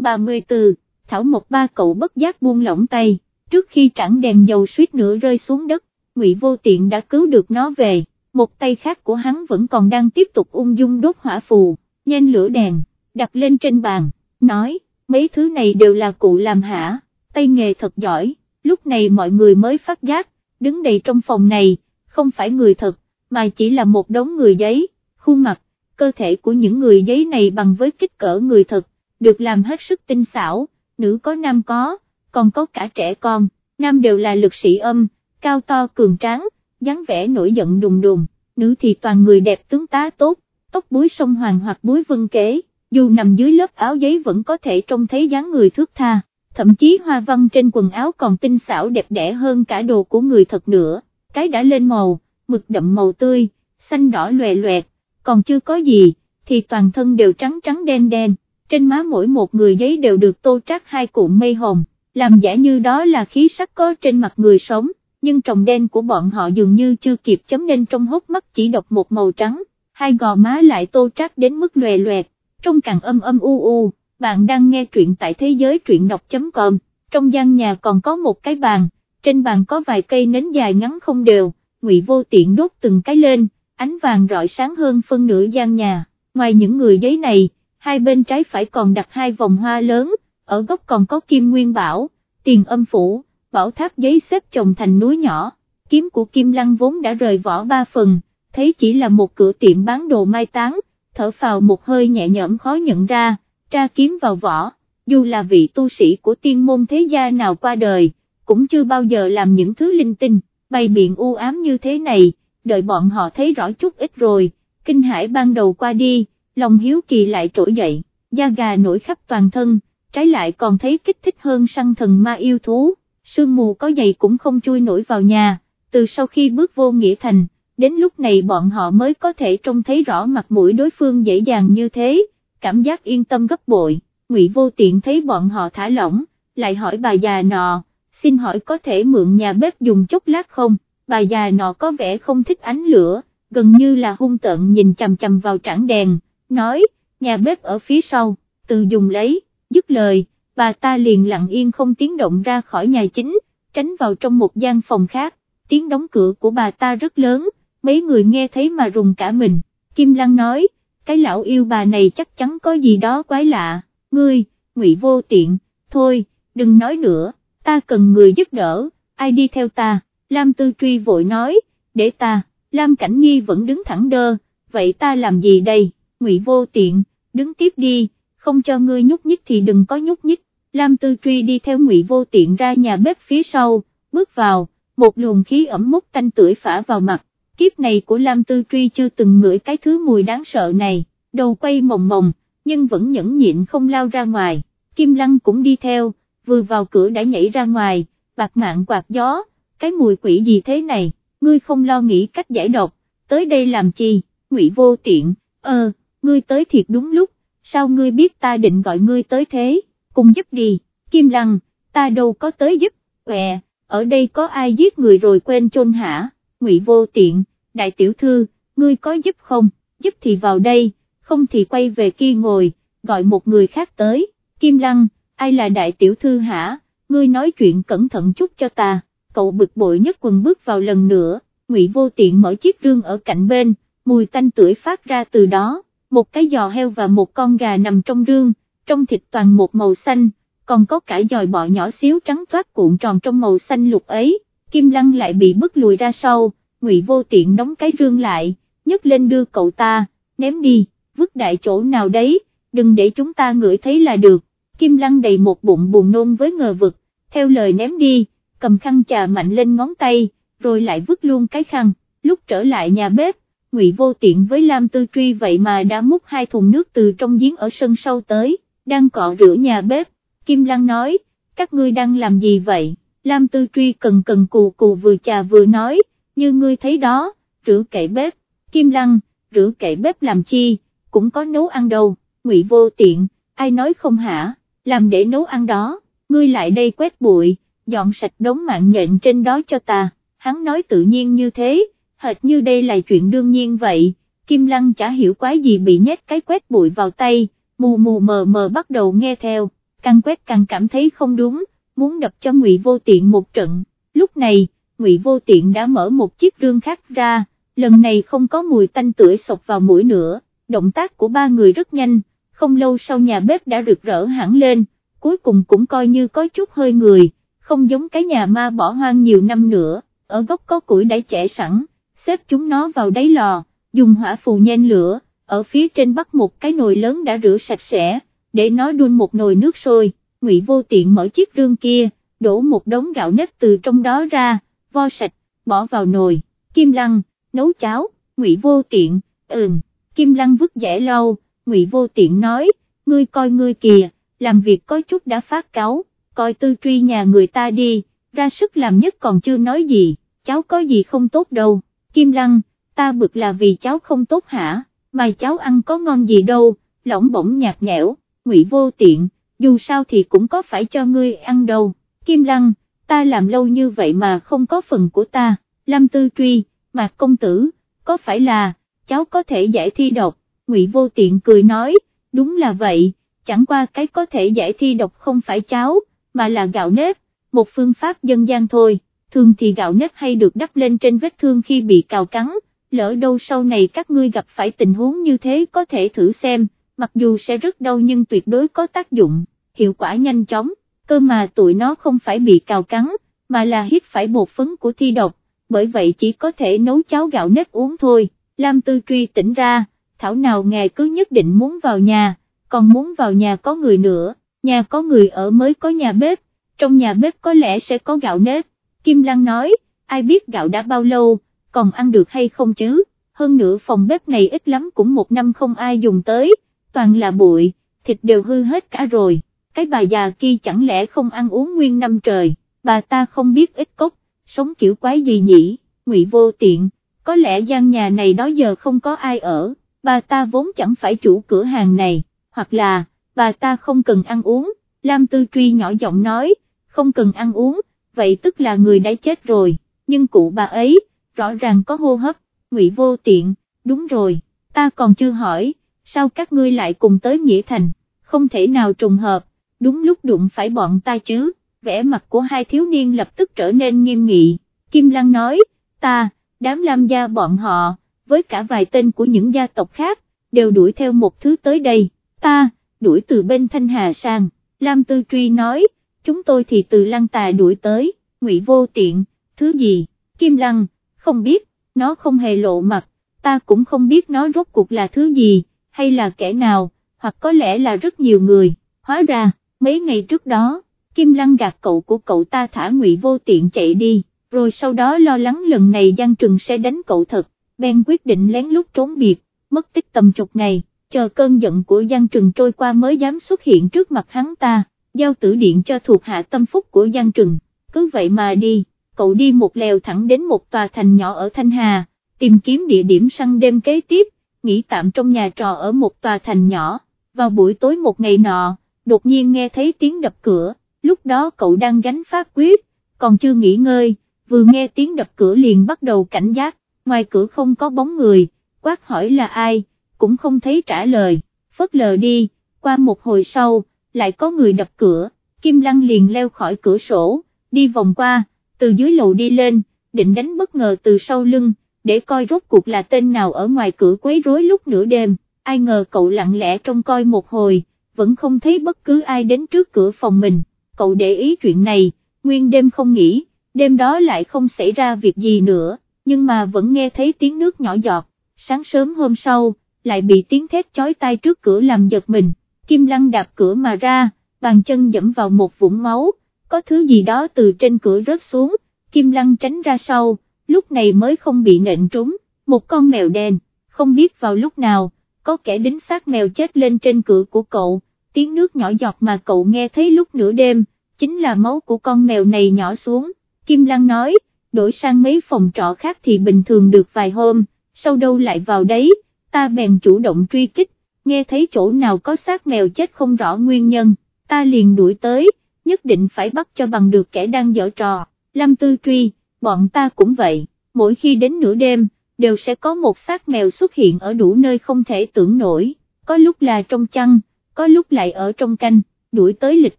chương 34, Thảo một ba cậu bất giác buông lỏng tay, trước khi trảng đèn dầu suýt nữa rơi xuống đất, ngụy vô tiện đã cứu được nó về, một tay khác của hắn vẫn còn đang tiếp tục ung dung đốt hỏa phù, nhanh lửa đèn, đặt lên trên bàn, nói, mấy thứ này đều là cụ làm hả, tay nghề thật giỏi, lúc này mọi người mới phát giác, đứng đầy trong phòng này, không phải người thật, mà chỉ là một đống người giấy, khuôn mặt, cơ thể của những người giấy này bằng với kích cỡ người thật, được làm hết sức tinh xảo, nữ có nam có, còn có cả trẻ con, nam đều là lực sĩ âm, cao to cường tráng, dáng vẻ nổi giận đùng đùng, nữ thì toàn người đẹp tướng tá tốt, tóc búi sông hoàng hoặc búi vân kế, dù nằm dưới lớp áo giấy vẫn có thể trông thấy dáng người thước tha, thậm chí hoa văn trên quần áo còn tinh xảo đẹp đẽ hơn cả đồ của người thật nữa, cái đã lên màu, mực đậm màu tươi, xanh đỏ loè loẹt, còn chưa có gì, thì toàn thân đều trắng trắng đen đen, trên má mỗi một người giấy đều được tô trác hai cụm mây hồng, làm giả như đó là khí sắc có trên mặt người sống, nhưng tròng đen của bọn họ dường như chưa kịp chấm nên trong hốc mắt chỉ độc một màu trắng, hai gò má lại tô trác đến mức lòe loẹt, Trong càng âm âm u u, bạn đang nghe truyện tại thế giới truyện đọc.com, trong gian nhà còn có một cái bàn, trên bàn có vài cây nến dài ngắn không đều, ngụy vô tiện đốt từng cái lên, ánh vàng rọi sáng hơn phân nửa gian nhà, ngoài những người giấy này, hai bên trái phải còn đặt hai vòng hoa lớn, ở góc còn có kim nguyên bảo, tiền âm phủ, bảo tháp giấy xếp chồng thành núi nhỏ, kiếm của Kim Lăng vốn đã rời vỏ ba phần, thấy chỉ là một cửa tiệm bán đồ mai táng, thở phào một hơi nhẹ nhõm khó nhận ra, tra kiếm vào vỏ, dù là vị tu sĩ của tiên môn thế gia nào qua đời, cũng chưa bao giờ làm những thứ linh tinh, bày biện u ám như thế này, đợi bọn họ thấy rõ chút ít rồi, kinh hải ban đầu qua đi, lòng hiếu kỳ lại trỗi dậy, da gà nổi khắp toàn thân, trái lại còn thấy kích thích hơn săn thần ma yêu thú, sương mù có dày cũng không chui nổi vào nhà, từ sau khi bước vô nghĩa thành, đến lúc này bọn họ mới có thể trông thấy rõ mặt mũi đối phương dễ dàng như thế, cảm giác yên tâm gấp bội, ngụy vô tiện thấy bọn họ thả lỏng, lại hỏi bà già nọ, xin hỏi có thể mượn nhà bếp dùng chốc lát không, bà già nọ có vẻ không thích ánh lửa, gần như là hung tợn nhìn chằm chằm vào trảng đèn, nói, nhà bếp ở phía sau, từ dùng lấy, dứt lời, bà ta liền lặng yên không tiếng động ra khỏi nhà chính, tránh vào trong một gian phòng khác, tiếng đóng cửa của bà ta rất lớn, mấy người nghe thấy mà rùng cả mình, Kim Lăng nói, cái lão yêu bà này chắc chắn có gì đó quái lạ, ngươi, ngụy vô tiện, thôi, đừng nói nữa, ta cần người giúp đỡ, ai đi theo ta, Lam Tư Truy vội nói, để ta, Lam Cảnh Nhi vẫn đứng thẳng đơ, vậy ta làm gì đây, ngụy vô tiện, đứng tiếp đi, không cho ngươi nhúc nhích thì đừng có nhúc nhích, Lam Tư Truy đi theo ngụy vô tiện ra nhà bếp phía sau, bước vào, một luồng khí ẩm mốc tanh tưởi phả vào mặt, kiếp này của Lam Tư Truy chưa từng ngửi cái thứ mùi đáng sợ này, đầu quay mồng mồng, nhưng vẫn nhẫn nhịn không lao ra ngoài, Kim Lăng cũng đi theo, vừa vào cửa đã nhảy ra ngoài, bạc mạng quạt gió, cái mùi quỷ gì thế này, ngươi không lo nghĩ cách giải độc, tới đây làm chi, ngụy vô tiện, ờ, ngươi tới thiệt đúng lúc, sao ngươi biết ta định gọi ngươi tới thế, cùng giúp đi, Kim Lăng, ta đâu có tới giúp, quẹ, ở đây có ai giết người rồi quên chôn hả, ngụy vô tiện, đại tiểu thư, ngươi có giúp không, giúp thì vào đây, không thì quay về kia ngồi, gọi một người khác tới, Kim Lăng, ai là đại tiểu thư hả, ngươi nói chuyện cẩn thận chút cho ta, cậu bực bội nhất quần bước vào lần nữa, ngụy vô tiện mở chiếc rương ở cạnh bên, mùi tanh tưởi phát ra từ đó, một cái giò heo và một con gà nằm trong rương, trong thịt toàn một màu xanh, còn có cả giòi bọ nhỏ xíu trắng toát cuộn tròn trong màu xanh lục ấy, Kim Lăng lại bị bức lùi ra sau, Ngụy Vô Tiện đóng cái rương lại, nhấc lên đưa cậu ta, ném đi, vứt đại chỗ nào đấy, đừng để chúng ta ngửi thấy là được, Kim Lăng đầy một bụng buồn nôn với ngờ vực, theo lời ném đi, cầm khăn trà mạnh lên ngón tay, rồi lại vứt luôn cái khăn, lúc trở lại nhà bếp, Ngụy Vô Tiện với Lam Tư Truy vậy mà đã múc hai thùng nước từ trong giếng ở sân sau tới, đang cọ rửa nhà bếp, Kim Lăng nói, các ngươi đang làm gì vậy, Lam Tư Truy cần cần cù cù vừa chà vừa nói, như ngươi thấy đó, rửa kệ bếp, Kim Lăng, rửa kệ bếp làm chi, cũng có nấu ăn đâu, Ngụy Vô Tiện, ai nói không hả, làm để nấu ăn đó, ngươi lại đây quét bụi, dọn sạch đống mạng nhện trên đó cho ta, hắn nói tự nhiên như thế, hệt như đây là chuyện đương nhiên vậy, Kim Lăng chả hiểu quái gì bị nhét cái quét bụi vào tay, mù mù mờ mờ bắt đầu nghe theo, càng quét càng cảm thấy không đúng, muốn đập cho Ngụy Vô Tiện một trận, lúc này, Ngụy Vô Tiện đã mở một chiếc rương khác ra, lần này không có mùi tanh tưởi sộc vào mũi nữa, động tác của ba người rất nhanh, không lâu sau nhà bếp đã rực rỡ hẳn lên, cuối cùng cũng coi như có chút hơi người, không giống cái nhà ma bỏ hoang nhiều năm nữa, ở góc có củi đã chẻ sẵn, xếp chúng nó vào đáy lò, dùng hỏa phù nhen lửa, ở phía trên bắt một cái nồi lớn đã rửa sạch sẽ, để nó đun một nồi nước sôi, Ngụy Vô Tiện mở chiếc rương kia, đổ một đống gạo nếp từ trong đó ra, vo sạch, bỏ vào nồi, Kim Lăng, nấu cháo, Ngụy Vô Tiện, ừm, Kim Lăng vứt dẻ lâu, Ngụy Vô Tiện nói, ngươi coi ngươi kìa, làm việc có chút đã phát cáu, coi tư truy nhà người ta đi, ra sức làm nhất còn chưa nói gì, cháu có gì không tốt đâu, Kim Lăng, ta bực là vì cháu không tốt hả, mà cháu ăn có ngon gì đâu, lỏng bỗng nhạt nhẽo, Ngụy Vô Tiện, dù sao thì cũng có phải cho ngươi ăn đâu, Kim Lăng, ta làm lâu như vậy mà không có phần của ta, Lâm Tư Truy, Mạc Công Tử, có phải là, cháu có thể giải thi độc, Ngụy Vô Tiện cười nói, đúng là vậy, chẳng qua cái có thể giải thi độc không phải cháu, mà là gạo nếp, một phương pháp dân gian thôi, thường thì gạo nếp hay được đắp lên trên vết thương khi bị cào cắn, lỡ đâu sau này các ngươi gặp phải tình huống như thế có thể thử xem, mặc dù sẽ rất đau nhưng tuyệt đối có tác dụng, hiệu quả nhanh chóng, cơ mà tụi nó không phải bị cào cắn, mà là hít phải bột phấn của thi độc, bởi vậy chỉ có thể nấu cháo gạo nếp uống thôi, Lam Tư Truy tỉnh ra, thảo nào ngài cứ nhất định muốn vào nhà, còn muốn vào nhà có người nữa, nhà có người ở mới có nhà bếp, trong nhà bếp có lẽ sẽ có gạo nếp, Kim Lăng nói, ai biết gạo đã bao lâu, còn ăn được hay không chứ, hơn nữa phòng bếp này ít lắm cũng một năm không ai dùng tới, toàn là bụi, thịt đều hư hết cả rồi, cái bà già kia chẳng lẽ không ăn uống nguyên năm trời, bà ta không biết ít cốc, sống kiểu quái gì nhỉ, ngụy vô tiện, có lẽ gian nhà này đó giờ không có ai ở, bà ta vốn chẳng phải chủ cửa hàng này, hoặc là, bà ta không cần ăn uống, Lam Tư Truy nhỏ giọng nói, không cần ăn uống, vậy tức là người đã chết rồi, nhưng cụ bà ấy, rõ ràng có hô hấp, ngụy vô tiện, đúng rồi, ta còn chưa hỏi, sao các ngươi lại cùng tới Nghĩa Thành, không thể nào trùng hợp, đúng lúc đụng phải bọn ta chứ, vẻ mặt của hai thiếu niên lập tức trở nên nghiêm nghị, Kim Lăng nói, ta, đám lam gia bọn họ, với cả vài tên của những gia tộc khác, đều đuổi theo một thứ tới đây, ta, đuổi từ bên Thanh Hà sang, Lam Tư Truy nói, chúng tôi thì từ Lăng Tà đuổi tới, ngụy vô tiện, thứ gì, Kim Lăng, không biết, nó không hề lộ mặt, ta cũng không biết nó rốt cuộc là thứ gì, hay là kẻ nào, hoặc có lẽ là rất nhiều người, hóa ra, mấy ngày trước đó, Kim Lăng gạt cậu của cậu ta thả ngụy vô tiện chạy đi, rồi sau đó lo lắng lần này Giang Trừng sẽ đánh cậu thật, Ben quyết định lén lút trốn biệt, mất tích tầm chục ngày, chờ cơn giận của Giang Trừng trôi qua mới dám xuất hiện trước mặt hắn ta, giao tử điện cho thuộc hạ tâm phúc của Giang Trừng, cứ vậy mà đi, cậu đi một lèo thẳng đến một tòa thành nhỏ ở Thanh Hà, tìm kiếm địa điểm săn đêm kế tiếp, nghỉ tạm trong nhà trò ở một tòa thành nhỏ, vào buổi tối một ngày nọ, đột nhiên nghe thấy tiếng đập cửa, lúc đó cậu đang gánh pháp quyết, còn chưa nghỉ ngơi, vừa nghe tiếng đập cửa liền bắt đầu cảnh giác, ngoài cửa không có bóng người, quát hỏi là ai, cũng không thấy trả lời, phớt lờ đi, qua một hồi sau, lại có người đập cửa, Kim Lăng liền leo khỏi cửa sổ, đi vòng qua, từ dưới lầu đi lên, định đánh bất ngờ từ sau lưng, để coi rốt cuộc là tên nào ở ngoài cửa quấy rối lúc nửa đêm, ai ngờ cậu lặng lẽ trông coi một hồi, vẫn không thấy bất cứ ai đến trước cửa phòng mình, cậu để ý chuyện này, nguyên đêm không nghỉ, đêm đó lại không xảy ra việc gì nữa, nhưng mà vẫn nghe thấy tiếng nước nhỏ giọt, sáng sớm hôm sau, lại bị tiếng thét chói tai trước cửa làm giật mình, Kim Lăng đạp cửa mà ra, bàn chân dẫm vào một vũng máu, có thứ gì đó từ trên cửa rớt xuống, Kim Lăng tránh ra sau, lúc này mới không bị nện trúng, một con mèo đen, không biết vào lúc nào, có kẻ đính xác mèo chết lên trên cửa của cậu, tiếng nước nhỏ giọt mà cậu nghe thấy lúc nửa đêm, chính là máu của con mèo này nhỏ xuống, Kim Lăng nói, đổi sang mấy phòng trọ khác thì bình thường được vài hôm, sau đâu lại vào đấy, ta bèn chủ động truy kích, nghe thấy chỗ nào có xác mèo chết không rõ nguyên nhân, ta liền đuổi tới, nhất định phải bắt cho bằng được kẻ đang dở trò, Lâm Tư Truy, bọn ta cũng vậy, mỗi khi đến nửa đêm, đều sẽ có một xác mèo xuất hiện ở đủ nơi không thể tưởng nổi, có lúc là trong chăn, có lúc lại ở trong canh, đuổi tới lịch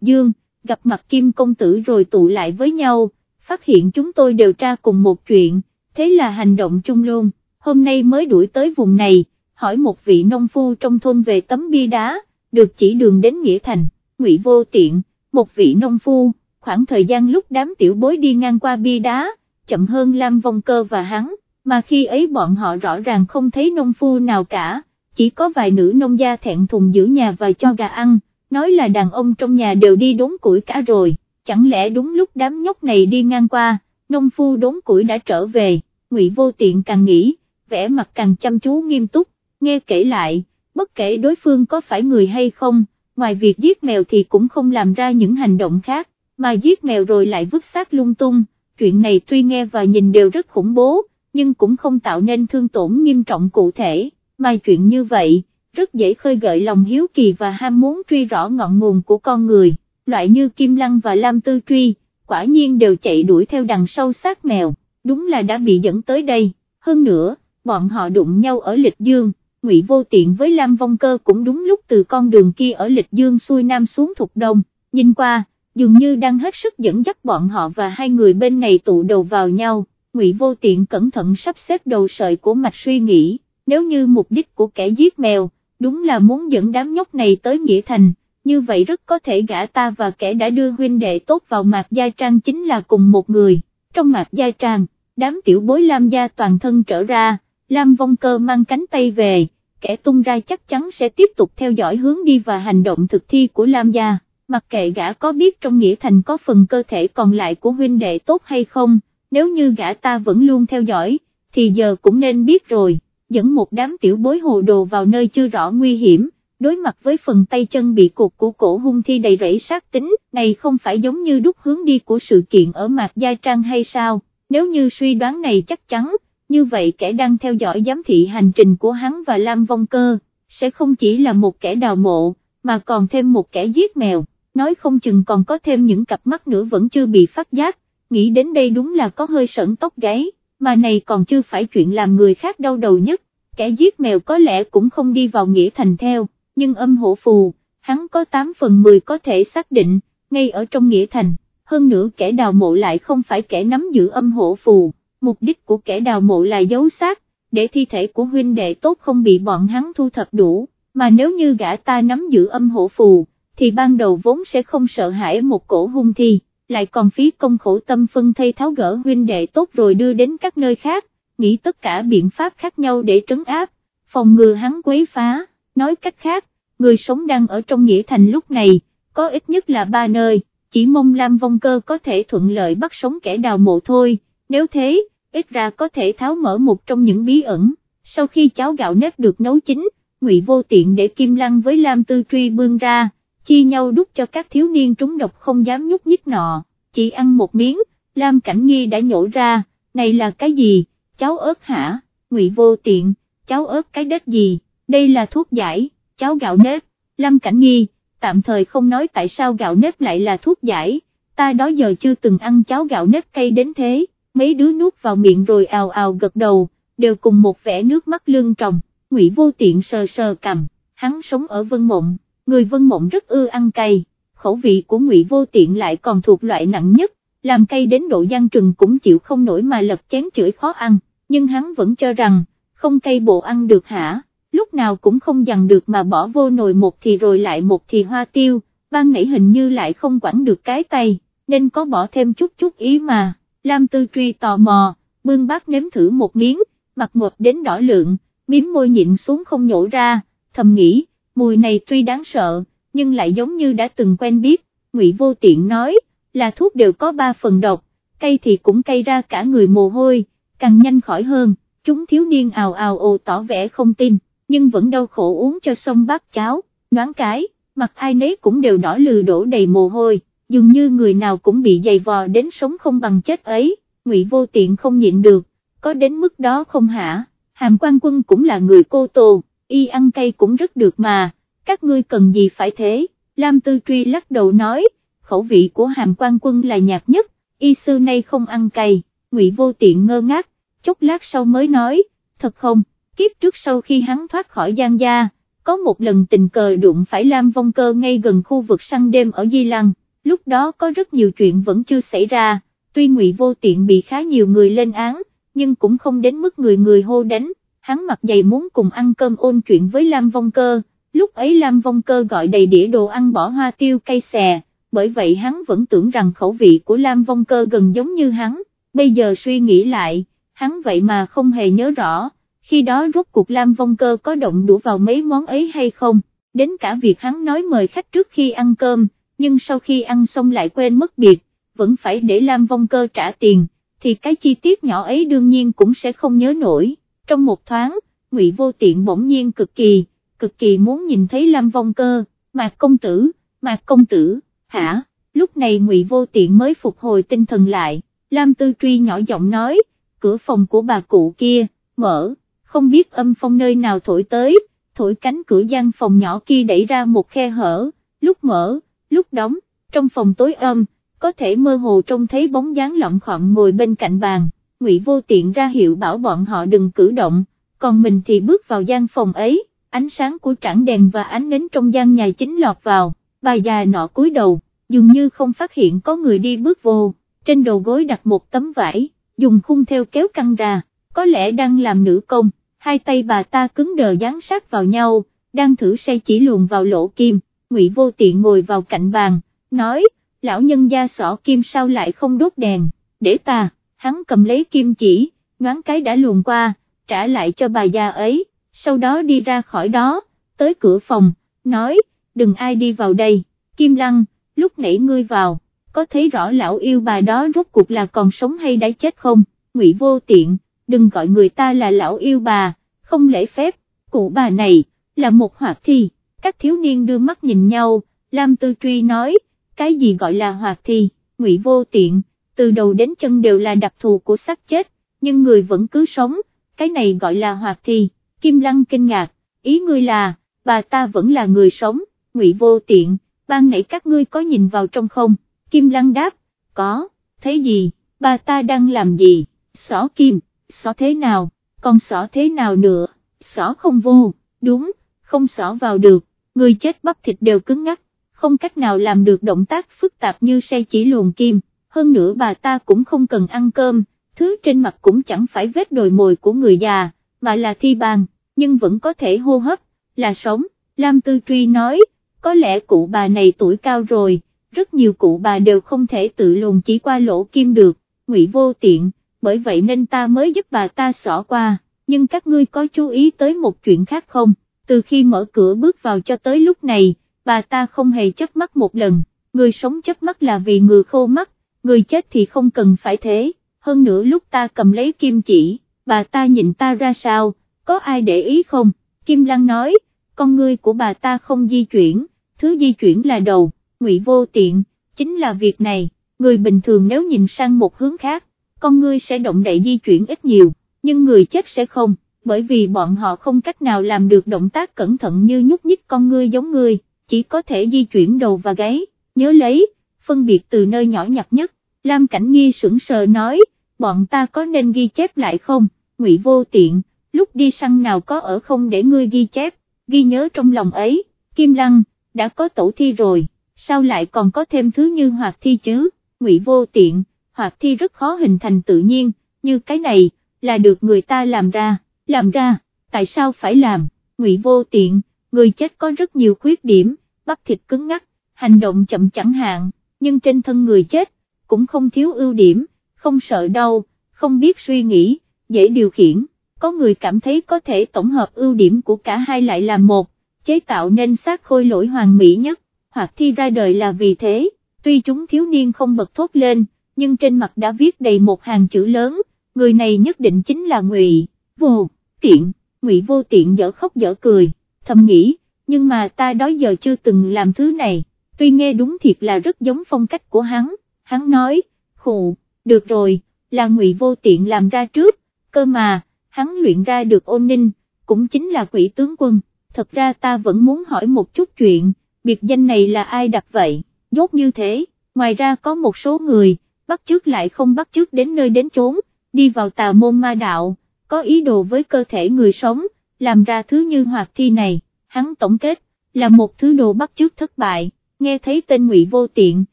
dương, gặp mặt Kim Công Tử rồi tụ lại với nhau, phát hiện chúng tôi đều tra cùng một chuyện, thế là hành động chung luôn, hôm nay mới đuổi tới vùng này, hỏi một vị nông phu trong thôn về tấm bia đá, được chỉ đường đến Nghĩa Thành, ngụy vô tiện, một vị nông phu, khoảng thời gian lúc đám tiểu bối đi ngang qua bia đá, chậm hơn Lam Vong Cơ và hắn, mà khi ấy bọn họ rõ ràng không thấy nông phu nào cả, chỉ có vài nữ nông gia thẹn thùng giữ nhà và cho gà ăn, nói là đàn ông trong nhà đều đi đốn củi cả rồi, chẳng lẽ đúng lúc đám nhóc này đi ngang qua, nông phu đốn củi đã trở về, ngụy vô tiện càng nghĩ, vẻ mặt càng chăm chú nghiêm túc, nghe kể lại, bất kể đối phương có phải người hay không, ngoài việc giết mèo thì cũng không làm ra những hành động khác, mà giết mèo rồi lại vứt xác lung tung, chuyện này tuy nghe và nhìn đều rất khủng bố, nhưng cũng không tạo nên thương tổn nghiêm trọng cụ thể, mà chuyện như vậy, rất dễ khơi gợi lòng hiếu kỳ và ham muốn truy rõ ngọn nguồn của con người, loại như Kim Lăng và Lam Tư Truy, quả nhiên đều chạy đuổi theo đằng sau xác mèo, đúng là đã bị dẫn tới đây, hơn nữa, bọn họ đụng nhau ở lịch dương. Ngụy Vô Tiện với Lam Vong Cơ cũng đúng lúc từ con đường kia ở Lịch Dương xuôi nam xuống Thục Đông, nhìn qua, dường như đang hết sức dẫn dắt bọn họ và hai người bên này tụ đầu vào nhau, Ngụy Vô Tiện cẩn thận sắp xếp đầu sợi của mạch suy nghĩ, nếu như mục đích của kẻ giết mèo, đúng là muốn dẫn đám nhóc này tới Nghĩa Thành, như vậy rất có thể gã ta và kẻ đã đưa huynh đệ tốt vào Mạc Gia Trang chính là cùng một người, trong Mạc Gia Trang, đám tiểu bối Lam Gia toàn thân trở ra, Lam Vong Cơ mang cánh tay về, kẻ tung ra chắc chắn sẽ tiếp tục theo dõi hướng đi và hành động thực thi của Lam Gia, mặc kệ gã có biết trong Nghĩa Thành có phần cơ thể còn lại của huynh đệ tốt hay không, nếu như gã ta vẫn luôn theo dõi, thì giờ cũng nên biết rồi, dẫn một đám tiểu bối hồ đồ vào nơi chưa rõ nguy hiểm, đối mặt với phần tay chân bị cột của cổ hung thi đầy rẫy sát tính, này không phải giống như đúc hướng đi của sự kiện ở Mạc Gia Trang hay sao, nếu như suy đoán này chắc chắn, như vậy kẻ đang theo dõi giám thị hành trình của hắn và Lam Vong Cơ, sẽ không chỉ là một kẻ đào mộ, mà còn thêm một kẻ giết mèo, nói không chừng còn có thêm những cặp mắt nữa vẫn chưa bị phát giác, nghĩ đến đây đúng là có hơi sẩn tóc gáy, mà này còn chưa phải chuyện làm người khác đau đầu nhất, kẻ giết mèo có lẽ cũng không đi vào nghĩa thành theo, nhưng âm hổ phù, hắn có 8 phần 10 có thể xác định, ngay ở trong nghĩa thành, hơn nữa kẻ đào mộ lại không phải kẻ nắm giữ âm hổ phù mục đích của kẻ đào mộ là giấu xác, để thi thể của huynh đệ tốt không bị bọn hắn thu thập đủ, mà nếu như gã ta nắm giữ âm hộ phù, thì ban đầu vốn sẽ không sợ hãi một cổ hung thi, lại còn phí công khổ tâm phân thay tháo gỡ huynh đệ tốt rồi đưa đến các nơi khác, nghĩ tất cả biện pháp khác nhau để trấn áp, phòng ngừa hắn quấy phá, nói cách khác, người sống đang ở trong nghĩa thành lúc này, có ít nhất là ba nơi, chỉ mong Lam Vong Cơ có thể thuận lợi bắt sống kẻ đào mộ thôi, nếu thế, ít ra có thể tháo mở một trong những bí ẩn, sau khi cháo gạo nếp được nấu chín, Ngụy Vô Tiện để Kim Lăng với Lam Tư Truy bươn ra, chia nhau đút cho các thiếu niên trúng độc không dám nhúc nhích nọ, chỉ ăn một miếng, Lam Cảnh Nghi đã nhổ ra, này là cái gì, cháo ớt hả, Ngụy Vô Tiện, cháo ớt cái đất gì, đây là thuốc giải, cháo gạo nếp, Lam Cảnh Nghi, tạm thời không nói tại sao gạo nếp lại là thuốc giải, ta đó giờ chưa từng ăn cháo gạo nếp cay đến thế mấy đứa nuốt vào miệng rồi ào ào gật đầu, đều cùng một vẻ nước mắt lương tròng, ngụy vô tiện sờ sờ cầm, hắn sống ở Vân Mộng, người Vân Mộng rất ưa ăn cay, khẩu vị của ngụy vô tiện lại còn thuộc loại nặng nhất, làm cay đến độ gian trừng cũng chịu không nổi mà lật chén chửi khó ăn, nhưng hắn vẫn cho rằng, không cay bộ ăn được hả, lúc nào cũng không dằn được mà bỏ vô nồi một thì rồi lại một thì hoa tiêu, ban nãy hình như lại không quản được cái tay, nên có bỏ thêm chút chút ý mà. Lam Tư Truy tò mò, bưng bát nếm thử một miếng, mặt ngọt đến đỏ lượng, miếm môi nhịn xuống không nhổ ra, thầm nghĩ, mùi này tuy đáng sợ, nhưng lại giống như đã từng quen biết, Ngụy Vô Tiện nói, là thuốc đều có ba phần độc, cây thì cũng cây ra cả người mồ hôi, càng nhanh khỏi hơn, chúng thiếu niên ào ào ồ tỏ vẻ không tin, nhưng vẫn đau khổ uống cho xong bát cháo, noán cái, mặt ai nấy cũng đều đỏ lừ đổ đầy mồ hôi dường như người nào cũng bị dày vò đến sống không bằng chết ấy, ngụy vô tiện không nhịn được, có đến mức đó không hả, hàm quan quân cũng là người cô tô, y ăn cay cũng rất được mà, các ngươi cần gì phải thế, Lam Tư Truy lắc đầu nói, khẩu vị của hàm quan quân là nhạt nhất, y xưa nay không ăn cay, ngụy vô tiện ngơ ngác, chốc lát sau mới nói, thật không, kiếp trước sau khi hắn thoát khỏi gian gia, có một lần tình cờ đụng phải Lam Vong Cơ ngay gần khu vực săn đêm ở Di Lăng, lúc đó có rất nhiều chuyện vẫn chưa xảy ra, tuy Ngụy Vô Tiện bị khá nhiều người lên án, nhưng cũng không đến mức người người hô đánh, hắn mặt dày muốn cùng ăn cơm ôn chuyện với Lam Vong Cơ, lúc ấy Lam Vong Cơ gọi đầy đĩa đồ ăn bỏ hoa tiêu cây xè, bởi vậy hắn vẫn tưởng rằng khẩu vị của Lam Vong Cơ gần giống như hắn, bây giờ suy nghĩ lại, hắn vậy mà không hề nhớ rõ, khi đó rốt cuộc Lam Vong Cơ có động đũa vào mấy món ấy hay không, đến cả việc hắn nói mời khách trước khi ăn cơm, nhưng sau khi ăn xong lại quên mất biệt, vẫn phải để Lam Vong Cơ trả tiền, thì cái chi tiết nhỏ ấy đương nhiên cũng sẽ không nhớ nổi, trong một thoáng, Ngụy Vô Tiện bỗng nhiên cực kỳ, cực kỳ muốn nhìn thấy Lam Vong Cơ, Mạc Công Tử, Mạc Công Tử, hả, lúc này Ngụy Vô Tiện mới phục hồi tinh thần lại, Lam Tư Truy nhỏ giọng nói, cửa phòng của bà cụ kia, mở, không biết âm phong nơi nào thổi tới, thổi cánh cửa gian phòng nhỏ kia đẩy ra một khe hở, lúc mở, lúc đóng, trong phòng tối âm, có thể mơ hồ trông thấy bóng dáng lọng khọm ngồi bên cạnh bàn, Ngụy Vô Tiện ra hiệu bảo bọn họ đừng cử động, còn mình thì bước vào gian phòng ấy, ánh sáng của trảng đèn và ánh nến trong gian nhà chính lọt vào, bà già nọ cúi đầu, dường như không phát hiện có người đi bước vô, trên đầu gối đặt một tấm vải, dùng khung theo kéo căng ra, có lẽ đang làm nữ công, hai tay bà ta cứng đờ dán sát vào nhau, đang thử say chỉ luồn vào lỗ kim, Ngụy Vô Tiện ngồi vào cạnh bàn, nói, lão nhân gia sỏ kim sao lại không đốt đèn, để ta, hắn cầm lấy kim chỉ, nhoáng cái đã luồn qua, trả lại cho bà già ấy, sau đó đi ra khỏi đó, tới cửa phòng, nói, đừng ai đi vào đây, Kim Lăng, lúc nãy ngươi vào, có thấy rõ lão yêu bà đó rốt cuộc là còn sống hay đã chết không, ngụy vô tiện, đừng gọi người ta là lão yêu bà, không lễ phép, cụ bà này, là một hoạt thi, các thiếu niên đưa mắt nhìn nhau, Lam Tư Truy nói, cái gì gọi là hoạt thi, ngụy vô tiện, từ đầu đến chân đều là đặc thù của xác chết, nhưng người vẫn cứ sống, cái này gọi là hoạt thi, Kim Lăng kinh ngạc, ý ngươi là, bà ta vẫn là người sống, ngụy vô tiện, ban nãy các ngươi có nhìn vào trong không, Kim Lăng đáp, có, thấy gì, bà ta đang làm gì, xỏ kim, xỏ thế nào, còn xỏ thế nào nữa, xỏ không vô, đúng, không xỏ vào được, người chết bắp thịt đều cứng ngắc, không cách nào làm được động tác phức tạp như say chỉ luồn kim, hơn nữa bà ta cũng không cần ăn cơm, thứ trên mặt cũng chẳng phải vết đồi mồi của người già, mà là thi bàn, nhưng vẫn có thể hô hấp, là sống, Lam Tư Truy nói, có lẽ cụ bà này tuổi cao rồi, rất nhiều cụ bà đều không thể tự luồn chỉ qua lỗ kim được, ngụy vô tiện, bởi vậy nên ta mới giúp bà ta xỏ qua, nhưng các ngươi có chú ý tới một chuyện khác không, từ khi mở cửa bước vào cho tới lúc này, bà ta không hề chớp mắt một lần, người sống chớp mắt là vì người khô mắt, người chết thì không cần phải thế, hơn nữa lúc ta cầm lấy kim chỉ, bà ta nhìn ta ra sao, có ai để ý không, Kim Lăng nói, con ngươi của bà ta không di chuyển, thứ di chuyển là đầu, ngụy vô tiện, chính là việc này, người bình thường nếu nhìn sang một hướng khác, con ngươi sẽ động đậy di chuyển ít nhiều, nhưng người chết sẽ không, bởi vì bọn họ không cách nào làm được động tác cẩn thận như nhúc nhích con ngươi giống ngươi, chỉ có thể di chuyển đầu và gáy, nhớ lấy, phân biệt từ nơi nhỏ nhặt nhất, Lam Cảnh Nghi sững sờ nói, bọn ta có nên ghi chép lại không, ngụy vô tiện, lúc đi săn nào có ở không để ngươi ghi chép, ghi nhớ trong lòng ấy, Kim Lăng, đã có tổ thi rồi, sao lại còn có thêm thứ như hoạt thi chứ, ngụy vô tiện, hoạt thi rất khó hình thành tự nhiên, như cái này, là được người ta làm ra, làm ra, tại sao phải làm, ngụy vô tiện, người chết có rất nhiều khuyết điểm, bắp thịt cứng ngắc, hành động chậm chẳng hạn, nhưng trên thân người chết, cũng không thiếu ưu điểm, không sợ đau, không biết suy nghĩ, dễ điều khiển, có người cảm thấy có thể tổng hợp ưu điểm của cả hai lại là một, chế tạo nên xác khôi lỗi hoàn mỹ nhất, hoặc thi ra đời là vì thế, tuy chúng thiếu niên không bật thốt lên, nhưng trên mặt đã viết đầy một hàng chữ lớn, người này nhất định chính là Ngụy Vô Tiện, Ngụy Vô Tiện dở khóc dở cười, thầm nghĩ, nhưng mà ta đó giờ chưa từng làm thứ này, tuy nghe đúng thiệt là rất giống phong cách của hắn, hắn nói, khù, được rồi, là Ngụy Vô Tiện làm ra trước, cơ mà, hắn luyện ra được ôn ninh, cũng chính là quỷ tướng quân, thật ra ta vẫn muốn hỏi một chút chuyện, biệt danh này là ai đặt vậy, dốt như thế, ngoài ra có một số người, bắt chước lại không bắt chước đến nơi đến chốn, đi vào tà môn ma đạo, có ý đồ với cơ thể người sống, làm ra thứ như hoạt thi này, hắn tổng kết, là một thứ đồ bắt chước thất bại, nghe thấy tên ngụy vô tiện,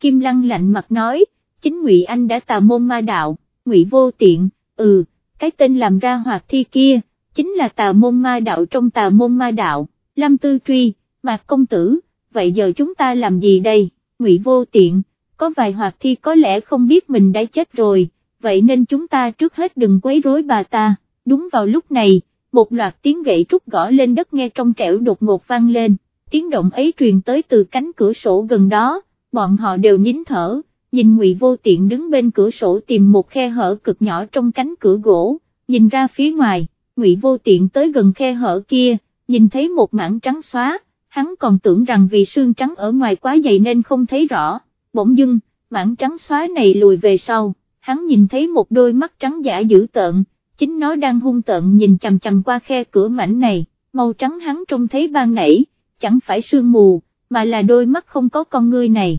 Kim Lăng lạnh mặt nói, chính ngụy Anh đã tà môn ma đạo, ngụy vô tiện, ừ, cái tên làm ra hoạt thi kia, chính là tà môn ma đạo trong tà môn ma đạo, Lâm Tư Truy, Mạc Công Tử, vậy giờ chúng ta làm gì đây, ngụy vô tiện, có vài hoạt thi có lẽ không biết mình đã chết rồi, vậy nên chúng ta trước hết đừng quấy rối bà ta, đúng vào lúc này, một loạt tiếng gậy trúc gõ lên đất nghe trong trẻo đột ngột vang lên, tiếng động ấy truyền tới từ cánh cửa sổ gần đó, bọn họ đều nín thở, nhìn Ngụy Vô Tiện đứng bên cửa sổ tìm một khe hở cực nhỏ trong cánh cửa gỗ, nhìn ra phía ngoài, Ngụy Vô Tiện tới gần khe hở kia, nhìn thấy một mảng trắng xóa, hắn còn tưởng rằng vì xương trắng ở ngoài quá dày nên không thấy rõ, bỗng dưng, mảng trắng xóa này lùi về sau, hắn nhìn thấy một đôi mắt trắng giả dữ tợn, chính nó đang hung tợn nhìn chằm chằm qua khe cửa mảnh này, màu trắng hắn trông thấy ban nãy, chẳng phải sương mù, mà là đôi mắt không có con ngươi này,